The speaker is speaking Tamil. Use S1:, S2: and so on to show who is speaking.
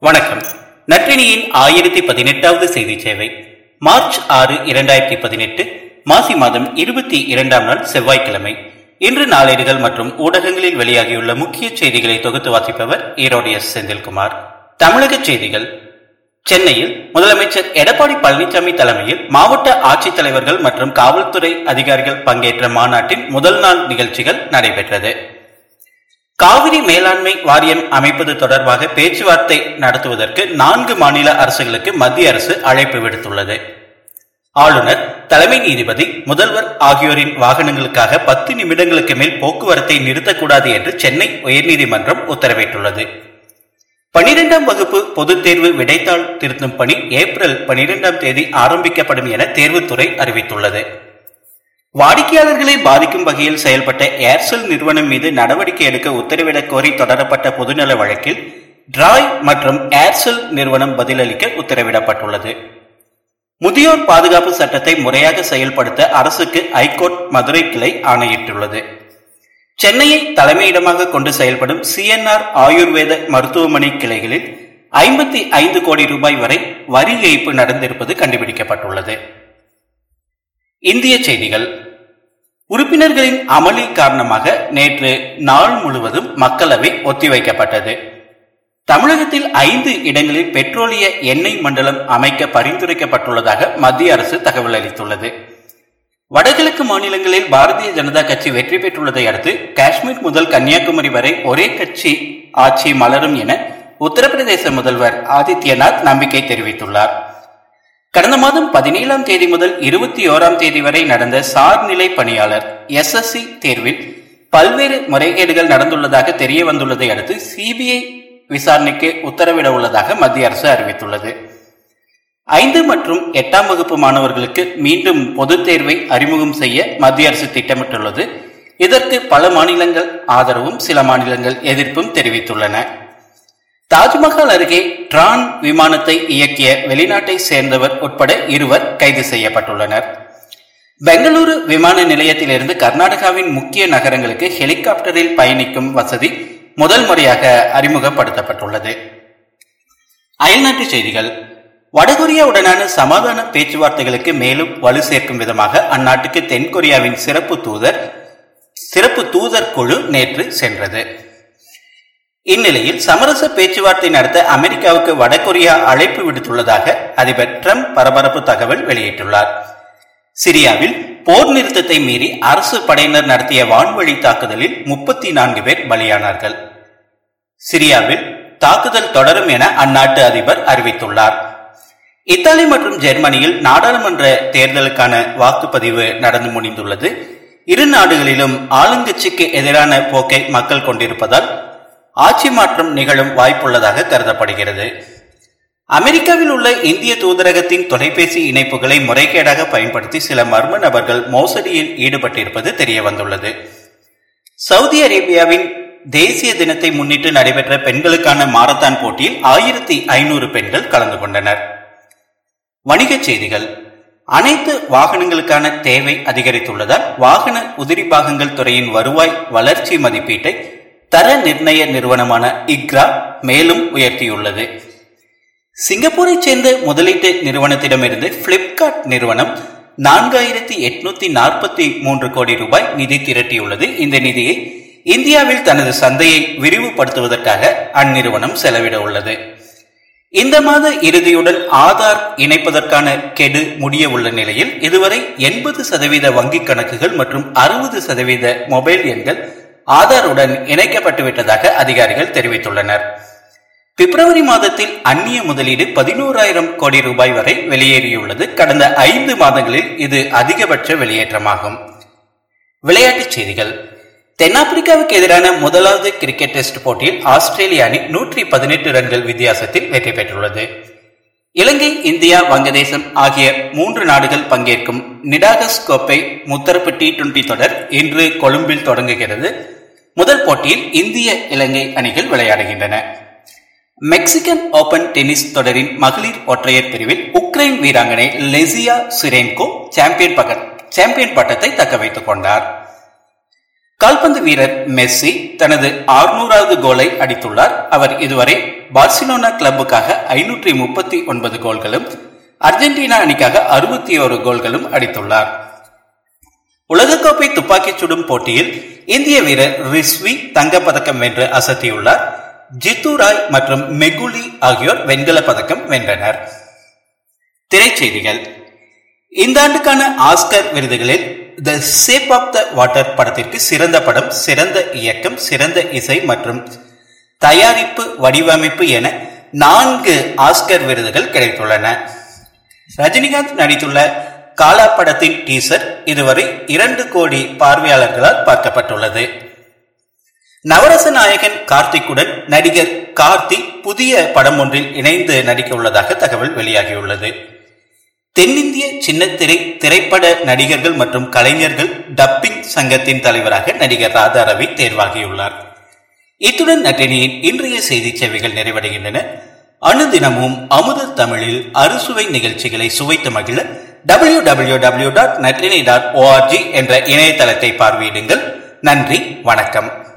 S1: வணக்கம். நற்றினியின் ஆயிரத்தி பதினெட்டாவது செய்தி சேவை. மார்ச் ஆறு இரண்டாயிரத்தி பதினெட்டு மாசி மாதம் இருபத்தி இரண்டாம் நாள் செவ்வாய்க்கிழமை. இன்று நாளேடுகள் மற்றும் ஊடகங்களில் வெளியாகியுள்ள முக்கிய செய்திகளை தொகுத்து வாசிப்பவர் ஈரோடு எஸ். செந்தில்குமார். தமிழக செய்திகள். சென்னையில் முதலமைச்சர் எடப்பாடி பழனிசாமி தலைமையில் மாவட்ட ஆட்சித்தலைவர்கள் மற்றும் காவல்துறை அதிகாரிகள் பங்கேற்ற மாநாட்டின் முதல் நாள் நிகழ்ச்சிகள் நடைபெற்றது. காவிரி மேலாண்மை வாரியம் அமைப்பது தொடர்பாக பேச்சுவார்த்தை நடத்துவதற்கு நான்கு மாநில அரசுகளுக்கு மத்திய அரசு அழைப்பு விடுத்துள்ளது. ஆளுநர் தலைமை நீதிபதி முதல்வர் ஆகியோரின் வாகனங்களுக்காக பத்து நிமிடங்களுக்கு மேல் போக்குவரத்தை நிறுத்தக்கூடாது என்று சென்னை உயர்நீதிமன்றம் உத்தரவிட்டுள்ளது. பனிரெண்டாம் வகுப்பு பொதுத் தேர்வு விடைத்தாள் திருத்தும் பணி ஏப்ரல் பனிரெண்டாம் தேதி ஆரம்பிக்கப்படும் என தேர்வுத்துறை அறிவித்துள்ளது. வாடிக்கையாளர்களை பாதிக்கும் வகையில் செயல்பட்ட ஏர்செல் நிறுவனம் மீது நடவடிக்கை எடுக்க உத்தரவிடக் கோரி தொடரப்பட்ட பொதுநல வழக்கில் டிராய் மற்றும் ஏர்செல் நிறுவனம் பதிலளிக்க உத்தரவிடப்பட்டுள்ளது. முதியோர் பாதுகாப்பு சட்டத்தை முறையாக செயல்படுத்த அரசுக்கு ஐகோர்ட் மதுரை கிளை ஆணையிட்டுள்ளது. சென்னையை தலைமையிடமாக கொண்டு செயல்படும் சிஎன்ஆர் ஆயுர்வேத மருத்துவமனை கிளைகளில் ஐம்பத்தி ஐந்து கோடி ரூபாய் வரை வரி ஏய்ப்பு நடந்திருப்பது கண்டுபிடிக்கப்பட்டுள்ளது. இந்திய செய்திகள். உறுப்பினர்களின் அமளி காரணமாக நேற்று நாள் முழுவதும் மக்களவை ஒத்திவைக்கப்பட்டது. தமிழகத்தில் ஐந்து இடங்களில் பெட்ரோலிய எண்ணெய் மண்டலம் அமைக்க பரிந்துரைக்கப்பட்டுள்ளதாக மத்திய அரசு தகவல் அளித்துள்ளது. வடகிழக்கு மாநிலங்களில் பாரதிய ஜனதா கட்சி வெற்றி பெற்றுள்ளதை அடுத்து காஷ்மீர் முதல் கன்னியாகுமரி வரை ஒரே கட்சி ஆட்சி மலரும் என உத்தரப்பிரதேச முதல்வர் ஆதித்யநாத் நம்பிக்கை தெரிவித்துள்ளார். கடந்த மாதம் பதினேழாம் தேதி முதல் இருபத்தி ஓராம் தேதி வரை நடந்த சார்நிலை பணியாளர் எஸ்எஸ்சி தேர்வில் பல்வேறு முறைகேடுகள் நடந்துள்ளதாக தெரிய வந்துள்ளதை அடுத்து சிபிஐ விசாரணைக்கு உத்தரவிட உள்ளதாக மத்திய அரசு அறிவித்துள்ளது. ஐந்து மற்றும் எட்டாம் வகுப்பு மாணவர்களுக்கு மீண்டும் பொதுத் தேர்வை அறிமுகம் செய்ய மத்திய அரசு திட்டமிட்டுள்ளது. இதற்கு பல மாநிலங்கள் ஆதரவும் சில மாநிலங்கள் எதிர்ப்பும் தெரிவித்துள்ளன. தாஜ்மஹால் அருகே டிரான் விமானத்தை இயக்கிய வெளிநாட்டை சேர்ந்தவர் உட்பட இருவர் கைது செய்யப்பட்டுள்ளனர். பெங்களூரு விமான நிலையத்திலிருந்து கர்நாடகாவின் முக்கிய நகரங்களுக்கு ஹெலிகாப்டரில் பயணிக்கும் வசதி முதல் முறையாக அறிமுகப்படுத்தப்பட்டுள்ளது. அயல்நாட்டு செய்திகள். வடகொரியாவுடனான சமாதான பேச்சுவார்த்தைகளுக்கு மேலும் வலு சேர்க்கும் விதமாக அந்நாட்டுக்கு தென்கொரியாவின் சிறப்பு தூதர் சிறப்பு தூதர் குழு நேற்று சென்றது. இந்நிலையில் சமரச பேச்சுவார்த்தை நடத்த அமெரிக்காவுக்கு வடகொரியா அழைப்பு விடுத்துள்ளதாக அதிபர் டிரம்ப் பரபரப்பு தகவல் வெளியிட்டுள்ளார். சிரியாவில் போர் நிறுத்தத்தை மீறி அரசு படையினர் நடத்திய வான்வழி தாக்குதலில் முப்பத்தி நான்கு பேர் பலியானார்கள். சிரியாவில் தாக்குதல் தொடரும் என அந்நாட்டு அதிபர் அறிவித்துள்ளார். இத்தாலி மற்றும் ஜெர்மனியில் நாடாளுமன்ற தேர்தலுக்கான வாக்குப்பதிவு நடந்து முடிந்துள்ளது. இரு நாடுகளிலும் ஆளுங்கட்சிக்கு எதிரான போக்கை மக்கள் கொண்டிருப்பதால் ஆட்சி மாற்றம் நிகழும் வாய்ப்புள்ளதாக கருதப்படுகிறது. அமெரிக்காவில் உள்ள இந்திய தூதரகத்தின் தொலைபேசி இணைப்புகளை முறைகேடாக பயன்படுத்தி சில மர்ம நபர்கள் மோசடியில் ஈடுபட்டிருப்பது தெரிய வந்துள்ளது சவுதி அரேபியாவின் தேசிய தினத்தை முன்னிட்டு நடைபெற்ற பெண்களுக்கான மாரத்தான் போட்டியில் ஆயிரத்தி ஐநூறு பெண்கள் கலந்து கொண்டனர். வணிகச் செய்திகள். அனைத்து வாகனங்களுக்கான தேவை அதிகரித்துள்ளதால் வாகன உதிரி பாகங்கள் துறையின் வருவாய் வளர்ச்சி மதிப்பீட்டை தர நிர்ணய நிறுவனமான இக்ரா மேலும் உயர்த்தியுள்ளது. சிங்கப்பூரை சேர்ந்த முதலீட்டு நிறுவனத்திடமிருந்து பிளிப்கார்ட் நிறுவனம் நான்காயிரத்தி எட்நூத்தி நாற்பத்தி மூன்று கோடி ரூபாய் நிதி திரட்டியுள்ளது. இந்த நிதியை இந்தியாவில் தனது சந்தையை விரிவுபடுத்துவதற்காக அந்நிறுவனம் செலவிட உள்ளது. இந்த மாத இறுதியுடன் ஆதார் இணைப்பதற்கான கெடு முடிய உள்ள நிலையில் இதுவரை எண்பது சதவீத வங்கிக் கணக்குகள் மற்றும் அறுபது சதவீத மொபைல் எண்கள் ஆதாருடன் இணைக்கப்பட்டு விட்டதாக அதிகாரிகள் தெரிவித்துள்ளனர். பிப்ரவரி மாதத்தில் அந்நிய முதலீடு பதினோராயிரம் கோடி ரூபாய் வரை வெளியேறியுள்ளது. கடந்த ஐந்து மாதங்களில் இது அதிகபட்ச வெளியேற்றமாகும். விளையாட்டுச் செய்திகள். தென்னாப்பிரிக்காவுக்கு எதிரான முதலாவது கிரிக்கெட் டெஸ்ட் போட்டியில் ஆஸ்திரேலிய அணி நூற்றி பதினெட்டு ரன்கள் வித்தியாசத்தில் வெற்றி பெற்றுள்ளது. இலங்கை இந்தியா வங்கதேசம் ஆகிய மூன்று நாடுகள் பங்கேற்கும் நிடாகஸ் கோப்பை முத்தரப்பு டி டுவெண்டி தொடர் இன்று கொழும்பில் தொடங்குகிறது. முதல் போட்டியில் இந்திய இலங்கை அணிகள் விளையாடுகின்றன. மெக்சிகன் ஓபன் டென்னிஸ் தொடரின் மகளிர் ஒற்றையர் பிரிவில் உக்ரைன் வீராங்கனை லெசியா சிரேன்கோ சாம்பியன் பக சாம்பியன் பட்டத்தை தக்க வைத்துக் கொண்டார். கால்பந்து வீரர் மெஸ்ஸி தனது ஆறுநூறாவது கோலை அடித்துள்ளார். அவர் இதுவரை பார்சிலோனா கிளப்புக்காக ஐநூற்றி முப்பத்தி ஒன்பது கோல்களும் அர்ஜென்டினா அணிக்காக அறுபத்தி ஒரு கோல்களும் அடித்துள்ளார். உலகக்கோப்பை துப்பாக்கிச் சுடும் போட்டியில் இந்திய வீரர் ரிஸ்வி தங்கப்பதக்கம் வென்று அசத்தியுள்ளார். ஜித்து ராய் மற்றும் மெகுலி ஆகியோர் வெண்கல பதக்கம் வென்றனர். திரைச்செய்திகள். இந்த ஆண்டுக்கான ஆஸ்கர் விருதுகளில் the shape of the water படத்திற்கு சிறந்த படம் சிறந்த இயக்கம் சிறந்த இசை மற்றும் தயாரிப்பு வடிவமைப்பு என நான்கு ஆஸ்கர் விருதுகள் கிடைத்துள்ளன. ரஜினிகாந்த் நடித்துள்ள காலா படத்தின் டீசர் இதுவரை இரண்டு கோடி பார்வையாளர்களால் பார்க்கப்பட்டுள்ளது. நவரச நாயகன் கார்த்திக்குடன் நடிகர் கார்த்தி புதிய படம் ஒன்றில் இணைந்து நடிக்க உள்ளதாக தகவல் வெளியாகியுள்ளது. தென்னிந்திய சின்னத்திரை திரைப்பட நடிகர்கள் மற்றும் கலைஞர்கள் டப்பிங் சங்கத்தின் தலைவராக நடிகர் ராதா ரவி தேர்வாகியுள்ளார். இத்துடன் நட்டினியின் இன்றைய செய்தி சேவைகள் நிறைவடைகின்றன. அனுதினமும் அமுத தமிழில் அறுசுவை நிகழ்ச்சிகளை சுவைத்து மகிழ W W W dot Natrinai dot ORG என்ற இணையதளத்தை பார்வையிடுங்கள். நன்றி வணக்கம்.